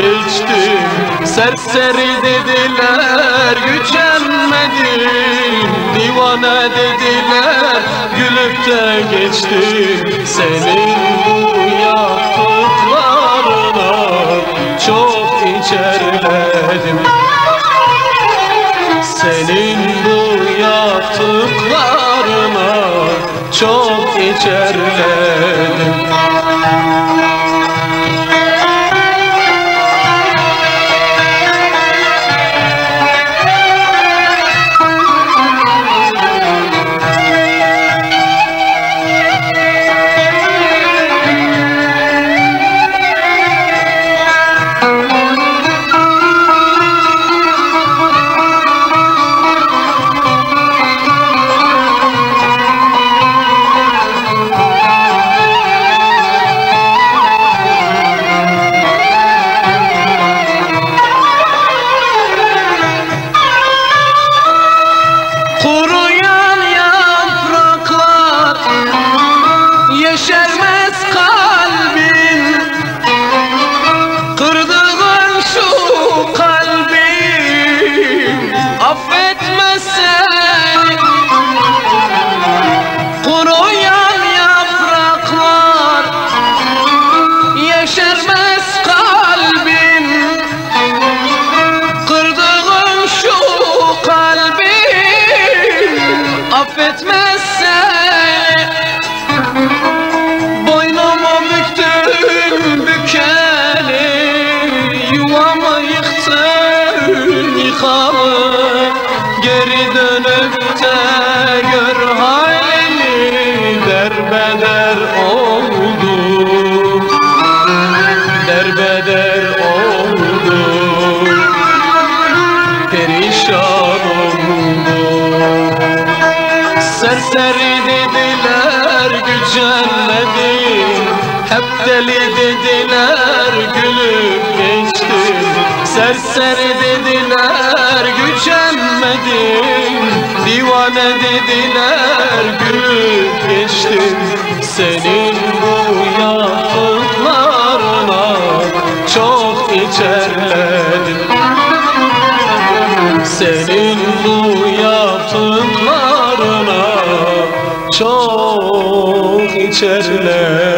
geçtim Serseri dediler gücenmedim. Divane dediler gülüp de geçtim Senin bu yaptıklarına çok içerledim senin bu yaptıklarına çok içerledim Serseri dediler gücenmedim Hep deli dediler gülüp geçtim Serseri dediler gücenmedim Divane dediler gülüp geçtim Senin bu yaptıklarına çok içerledim. Senin çok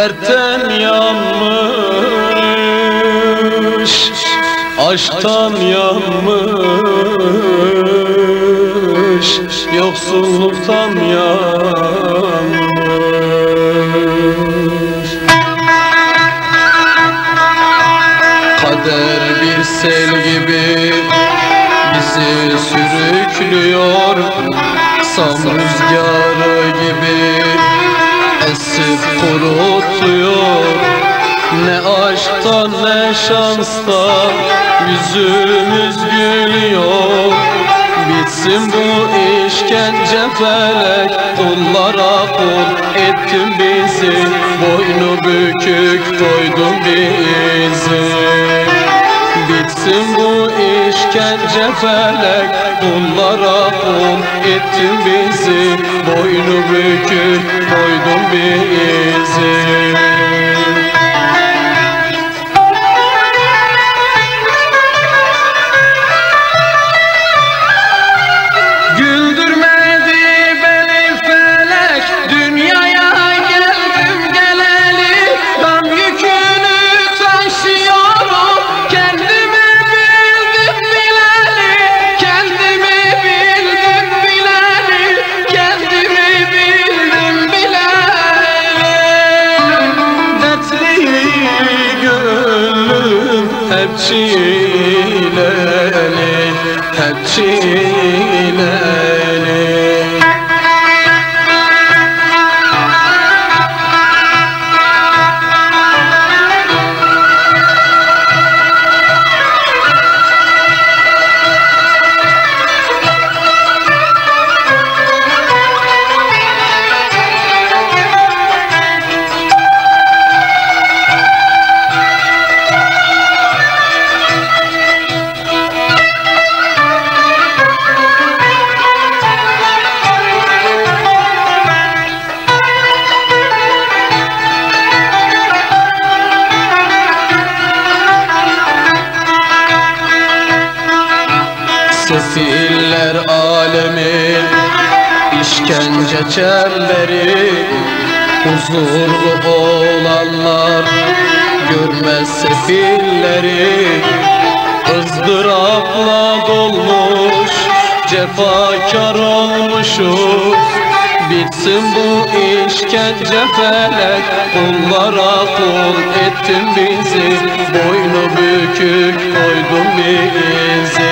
Dertten yanmış, aşktan yanmış Yoksulluktan yanmış. Kader bir sel gibi bizi sürüklüyor. Sam rüzgarı esip kurutuyor. Ne aşktan ne şanstan yüzümüz gülüyor. Bitsin bu işkence felek Kullara kul ettin bizi. Boynu bükük koydun bizi Bitsin bu iş işkence felek Bunlara kul ettin bizi Boynu bükük koydun bizi Hep cefakar olmuşuz. Bitsin bu işkence felek. Kullara kul ettin bizi. Boynu bükük koydun bizi.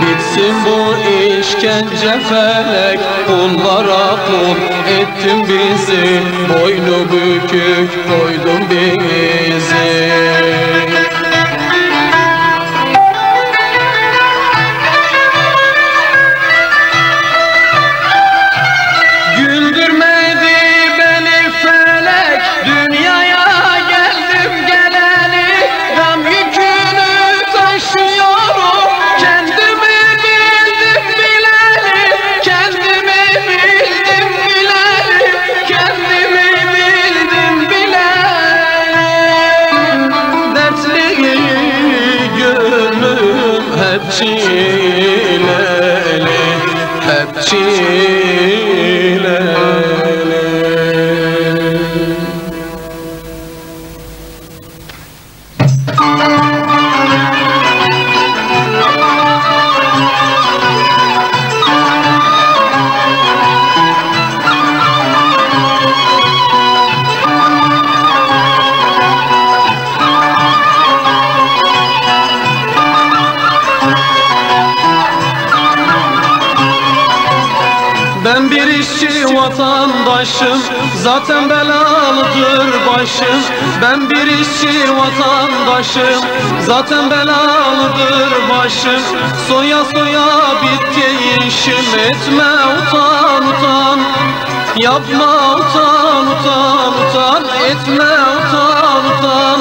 Bitsin bu işkence felek. Kullara kul ettin bizi. Boynu bükük koydun bizi see Zaten belalıdır başım. Ben bir işçi vatandaşım. Zaten belalıdır başım. Soya soya bitti işim. Etme utan utan. Yapma utan utan utan. Etme utan utan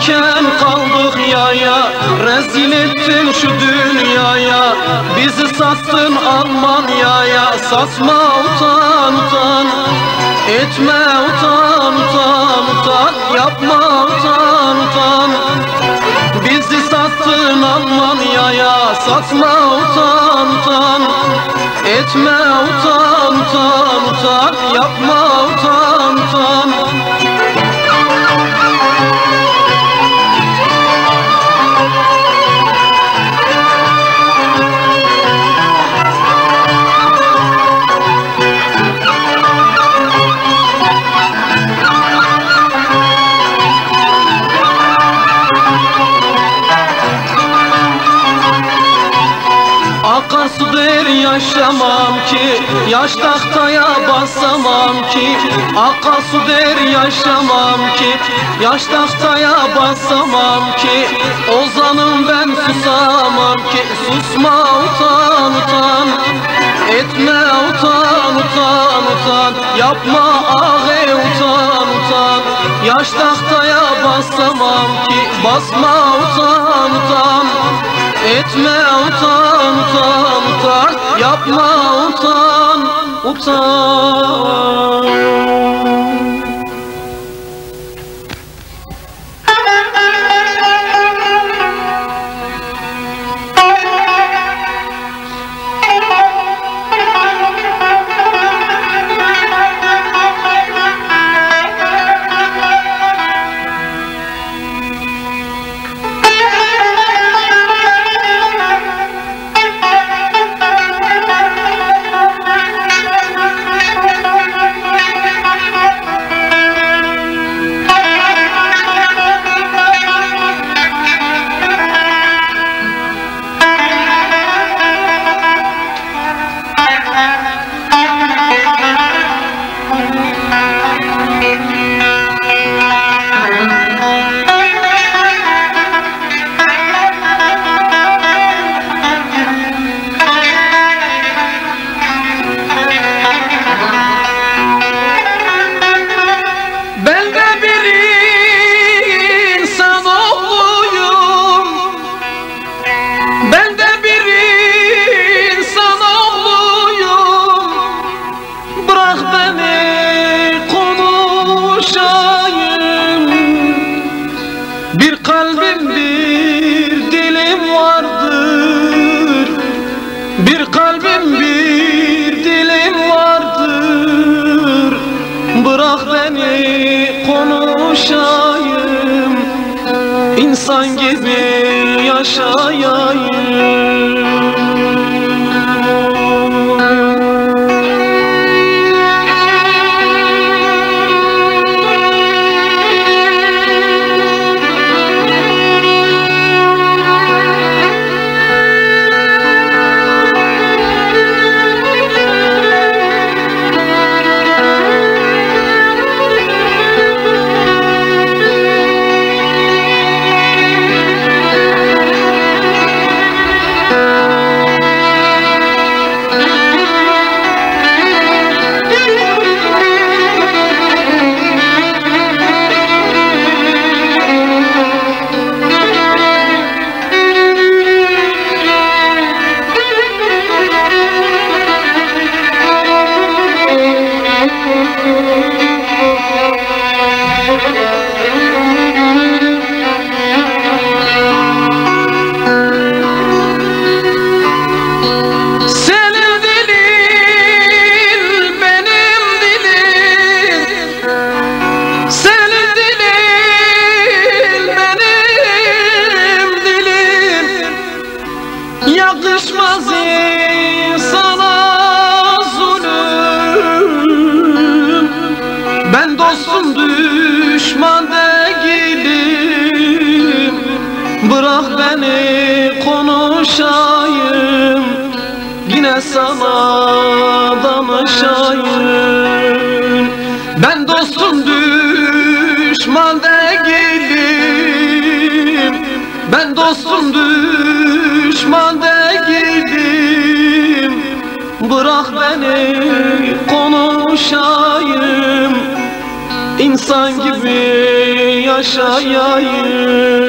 Atlıyken kaldık yaya Rezil ettin şu dünyaya. Bizi sattın Almanya'ya Satma utan utan. Etme utan utan utan Yapma utan utan. Bizi sattın Almanya'ya Satma utan utan. Etme utan utan utan Yapma utan utan yaşamam ki Yaş tahtaya basamam ki Akasu der yaşamam ki Yaş tahtaya basamam ki Ozanım ben susamam ki Susma utan utan Etme utan utan utan Yapma ağe utan utan Yaş tahtaya basamam ki Basma utan utan Etme utan utan utan. Yapma utan utan İnsan gibi yaşayayım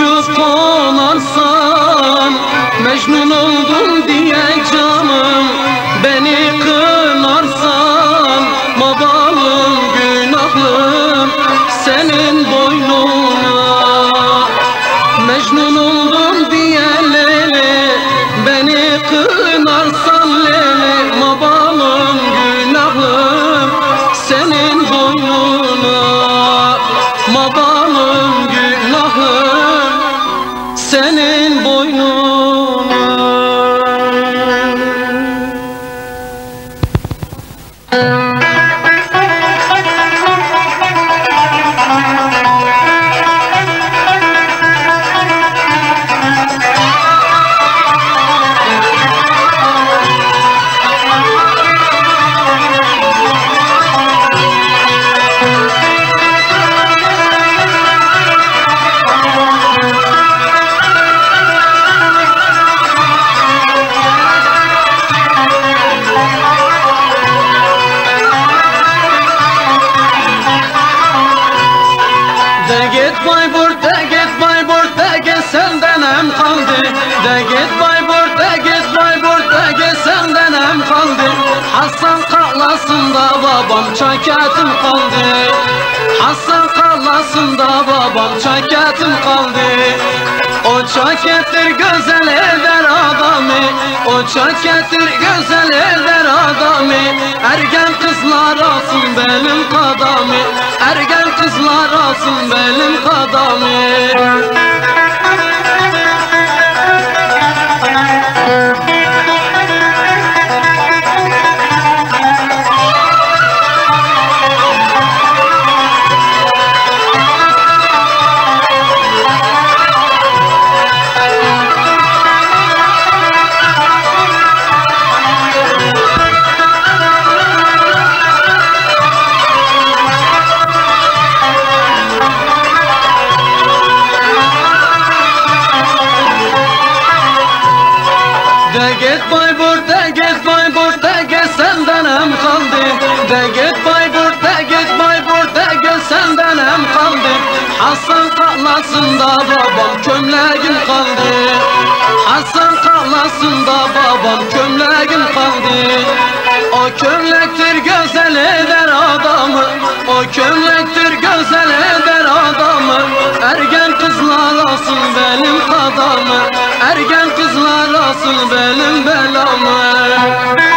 uçup konarsan Mecnun oldum diye canım beni kınarsan Mabalım günahım senin boynuna Mecnun oldum diye Beni kınarsan Hasan kalasında babam çaketim kaldı. Hasan kalasında babam çaketim kaldı. O çakettir güzel eder adamı O çakettir güzel eder adamı. Ergen kızlar alsın benim kadamı Ergen kızlar alsın benim kadamı De git Bayburt, de git Bayburt, de git senden hem kaldı. De git Bayburt, de git Bayburt, de git senden hem kaldı. Hasan kalasında babam kömleğim kaldı. Hasan kalasında babam kömleğim kaldı O kömlektir güzel eder adamı O kömlektir güzel eder adamı. Ergen kızlar alsın benim kadamı Ergen kızlar alsın benim belamı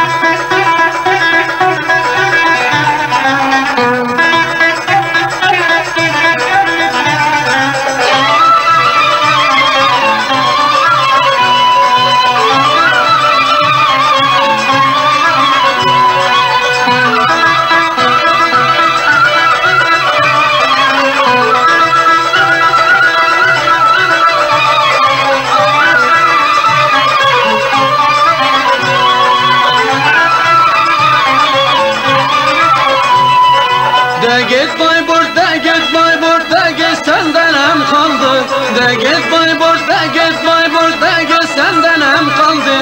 De git Bayburt de git Bayburt de git senden hem kaldı. De git Bayburt de git Bayburt de git senden hem kaldı.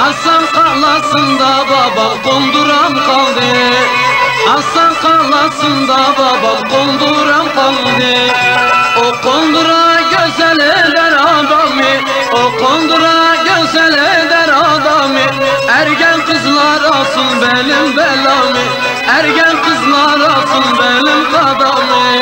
Hasan kalasında babam konduram kaldı. Hasan kalasında babam konduram kaldı. O kondura eder adamı O kondura adamı Ergen alsın benim belamı Ergen kızlar alsın benim kadamı